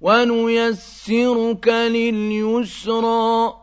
وَنُيَسِّرُكَ لِلْيُسْرَىٰ